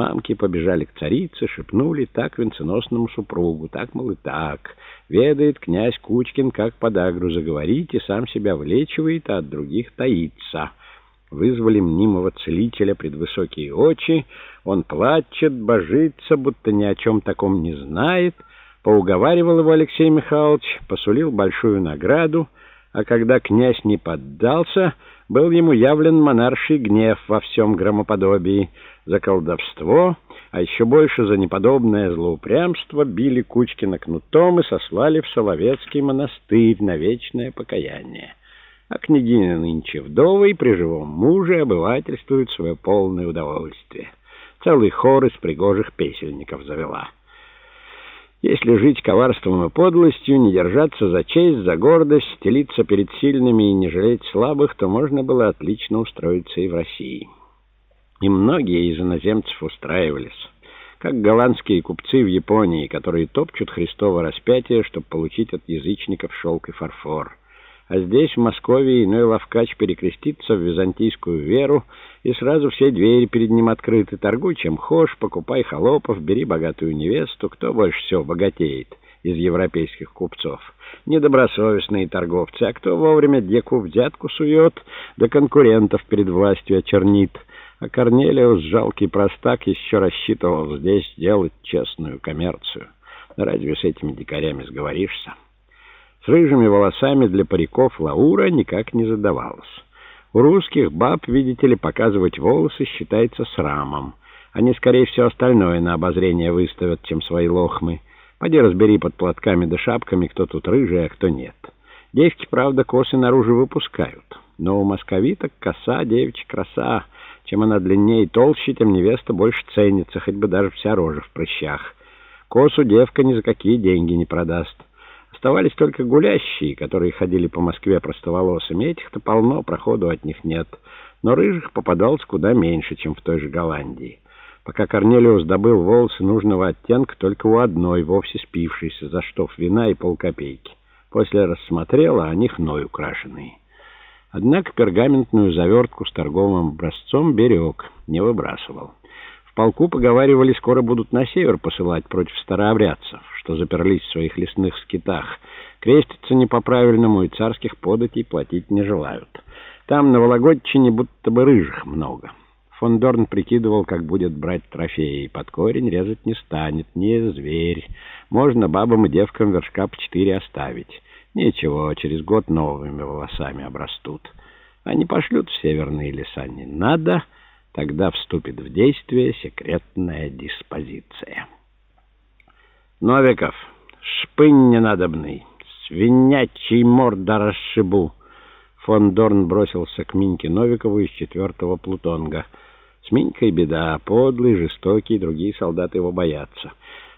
Мамки побежали к царице, шепнули так венценосному супругу, так, мол, и так. Ведает князь Кучкин, как подагру заговорить, и сам себя вылечивает, а от других таится. Вызвали мнимого целителя пред высокие очи. Он плачет, божится, будто ни о чем таком не знает. Поуговаривал его Алексей Михайлович, посулил большую награду, а когда князь не поддался, был ему явлен монарший гнев во всем громоподобии. За колдовство, а еще больше за неподобное злоупрямство били Кучкина кнутом и сослали в Соловецкий монастырь на вечное покаяние. А княгиня нынче и при живом муже обывательствует свое полное удовольствие. Целый хор из пригожих песельников завела. Если жить коварством и подлостью, не держаться за честь, за гордость, стелиться перед сильными и не жалеть слабых, то можно было отлично устроиться и в России. И многие из иноземцев устраивались, как голландские купцы в Японии, которые топчут Христово распятие, чтобы получить от язычников шелк и фарфор. А здесь, в Москве, иной ловкач перекрестится в византийскую веру, и сразу все двери перед ним открыты. Торгуй чем хошь, покупай холопов, бери богатую невесту. Кто больше всего богатеет из европейских купцов? Недобросовестные торговцы. А кто вовремя деку взятку сует, да конкурентов перед властью очернит — а Корнелиус, жалкий простак, еще рассчитывал здесь делать честную коммерцию. разве с этими дикарями сговоришься? Рыжими волосами для париков Лаура никак не задавалась. У русских баб, видите ли, показывать волосы считается срамом. Они, скорее всего, остальное на обозрение выставят, чем свои лохмы. Поди разбери под платками да шапками, кто тут рыжий, а кто нет. Девки, правда, косы наружу выпускают. Но у московиток коса, девичья краса — чем она длиннее и толще, тем невеста больше ценится, хоть бы даже вся рожа в прыщах. Косу девка ни за какие деньги не продаст. Оставались только гулящие, которые ходили по Москве простоволосыми. Этих-то полно, проходу от них нет. Но рыжих попадалось куда меньше, чем в той же Голландии. Пока Корнелиус добыл волосы нужного оттенка только у одной, вовсе спившейся, за штоф вина и полкопейки. После рассмотрела, они хной украшенные. Однако пергаментную завертку с торговым образцом берег, не выбрасывал. В полку поговаривали, скоро будут на север посылать против старообрядцев, что заперлись в своих лесных скитах. Крестятся не по-правильному и царских податей платить не желают. Там на Вологодчине будто бы рыжих много. Фон Дорн прикидывал, как будет брать трофеи. Под корень резать не станет, не зверь. Можно бабам и девкам вершка по четыре оставить. Ничего, через год новыми волосами обрастут. Они пошлют в северные леса не надо, тогда вступит в действие секретная диспозиция. Новиков, шпынь ненадобный, свинячий морда расшибу. Фон Дорн бросился к Миньке Новикову из четвертого Плутонга. С Минькой беда, подлый, жестокий, другие солдаты его боятся.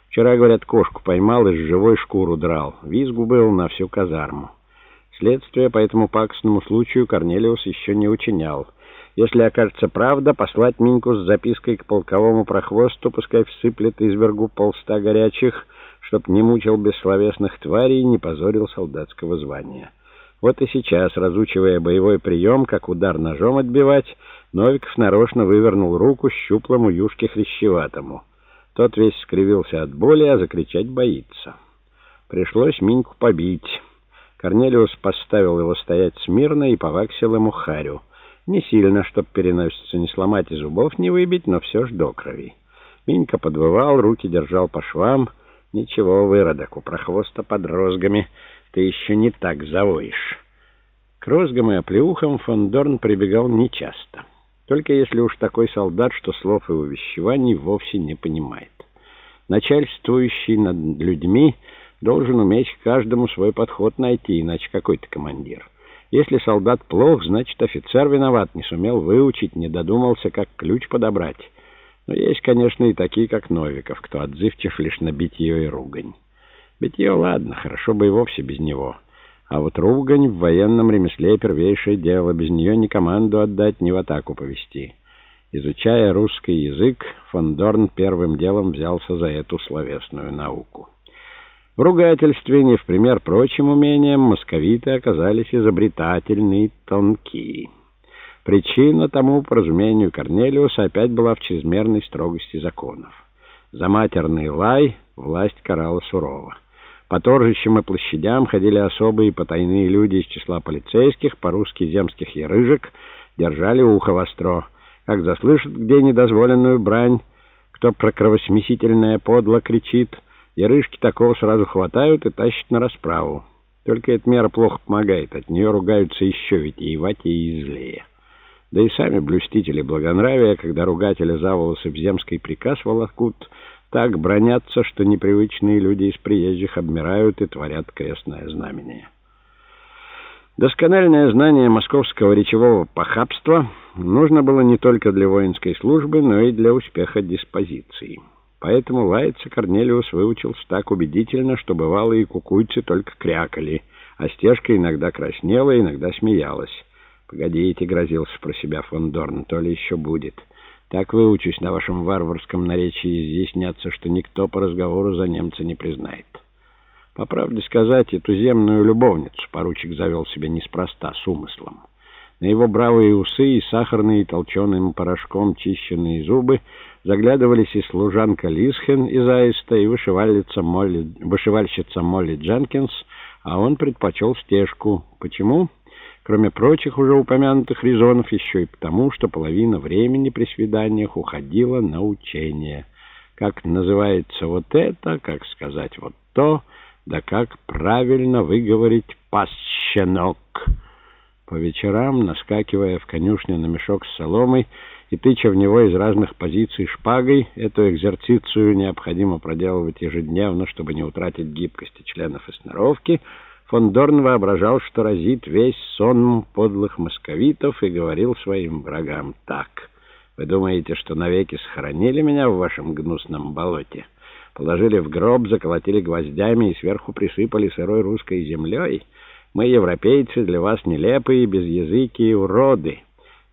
Вчера, говорят, кошку поймал и с живой шкуру драл. Визгу был на всю казарму. Следствие по этому пакостному случаю Корнелиус еще не учинял. Если окажется правда, послать Миньку с запиской к полковому прохвосту, пускай всыплет извергу полста горячих, чтоб не мучил бессловесных тварей и не позорил солдатского звания. Вот и сейчас, разучивая боевой прием, как удар ножом отбивать, Новиков нарочно вывернул руку щуплому юшке хрящеватому. Тот весь скривился от боли, а закричать боится. Пришлось Миньку побить. Корнелиус поставил его стоять смирно и поваксил ему харю. Не сильно, чтоб переносицу не сломать и зубов не выбить, но все ж до крови. Минька подвывал, руки держал по швам. Ничего, выродок, у прохвоста под розгами ты еще не так завоишь. К розгам и оплеухам фон Дорн прибегал нечасто. Только если уж такой солдат, что слов и увещеваний вовсе не понимает. Начальствующий над людьми должен уметь каждому свой подход найти, иначе какой то командир. Если солдат плох, значит офицер виноват, не сумел выучить, не додумался, как ключ подобрать. Но есть, конечно, и такие, как Новиков, кто отзывчив лишь на битье и ругань. Битье, ладно, хорошо бы и вовсе без него. А вот ругань в военном ремесле первейшее дело, без нее ни команду отдать, ни в атаку повести. Изучая русский язык, фон Дорн первым делом взялся за эту словесную науку. В ругательстве, не в пример прочим умениям, московиты оказались изобретательны и тонки. Причина тому, по разумению Корнелиуса, опять была в чрезмерной строгости законов. За матерный лай власть карала сурово. По торжищам и площадям ходили особые потайные люди из числа полицейских, по-русски земских ярыжек, держали ухо востро. Как заслышат где недозволенную брань, кто про кровосмесительное подло кричит, ярышки такого сразу хватают и тащат на расправу. Только эта мера плохо помогает, от нее ругаются еще витиеватее и злее. Да и сами блюстители благонравия, когда ругатели за волосы в земский приказ волокут, так бронятся, что непривычные люди из приезжих обмирают и творят крестное знамение. Доскональное знание московского речевого похабства нужно было не только для воинской службы, но и для успеха диспозиции. Поэтому лаяться Корнелиус выучился так убедительно, что бывало и кукуйцы только крякали, а стежка иногда краснела, иногда смеялась. «Погодите», — грозился про себя фон Дорн, — «то ли еще будет». Так выучусь на вашем варварском наречии изъясняться, что никто по разговору за немца не признает. По правде сказать, эту земную любовницу поручик завел себе неспроста, с умыслом. На его бравые усы и сахарные толченым порошком чищенные зубы заглядывались и служанка Лисхен из Аиста, и вышивальщица Молли, вышивальщица Молли Дженкинс, а он предпочел стежку. Почему? кроме прочих уже упомянутых резонов, еще и потому, что половина времени при свиданиях уходила на учение. Как называется вот это, как сказать вот то, да как правильно выговорить «пасщенок». По вечерам, наскакивая в конюшню на мешок с соломой и тыча в него из разных позиций шпагой, эту экзерцицию необходимо проделывать ежедневно, чтобы не утратить гибкости членов и сноровки — Фон Дорн воображал, что разит весь сон подлых московитов и говорил своим врагам так. «Вы думаете, что навеки сохранили меня в вашем гнусном болоте? Положили в гроб, заколотили гвоздями и сверху присыпали сырой русской землей? Мы, европейцы, для вас нелепые, безязыкие уроды».